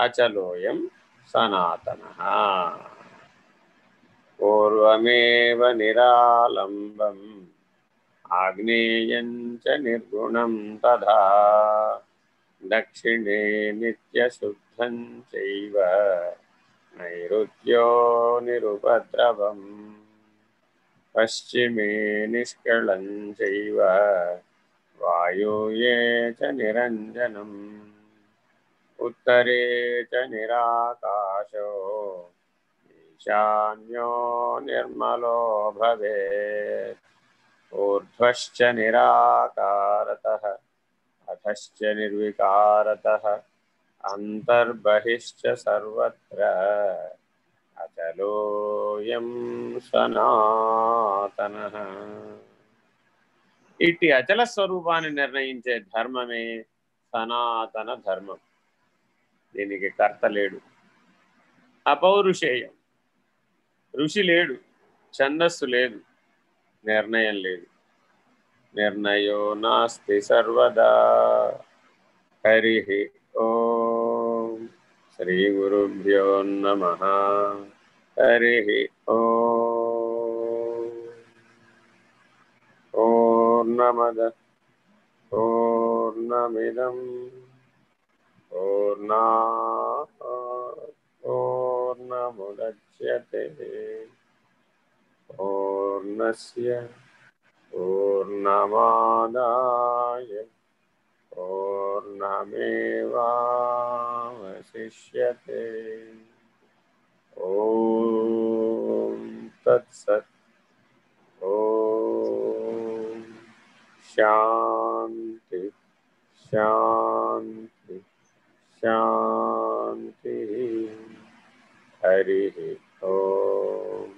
అచలోయం సనాతన పూర్వమేవ నిరాలంబం ఆగ్నేయం చ నిర్గుణం తథా దక్షిణే నిత్యశుద్ధం చైవ నైరుత్యో నిరుపద్రవం పశ్చిమే నిష్కళం చైవ వాయుయే చ నిరంజనం उत्तरे च निराकाशो ईशान्यो निर्मलो भवेत् ऊर्ध्वश्च निराकारतः अधश्च निर्विकारतः अन्तर्बहिश्च सर्वत्र అచలోయం సనాతన ఇట్టి అచల స్వరూపాన్ని నిర్ణయించే ధర్మమే సనాతన ధర్మం దీనికి కర్త లేడు. అపౌరుషేయం. ఋషి లేడు. ఛందస్సు లేదు. నిర్ణయం లేదు. నిర్ణయో నాస్తి సర్వదా. హరి ఓం శ్రీ గురుభ్యో నమ. హరి ఓర్ణమద ఓర్ణమిదం प्रचयते पूर्णस्य पूर्णमादाय पूर्णमेवावशिष्यते। ॐ तत्सत्। ॐ शान्ति। शान्ति। హరి ఓం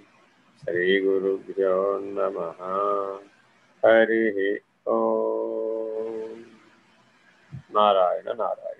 శ్రీ గురుభ్యో నమ హరి ఓం నారాయణ నారాయణ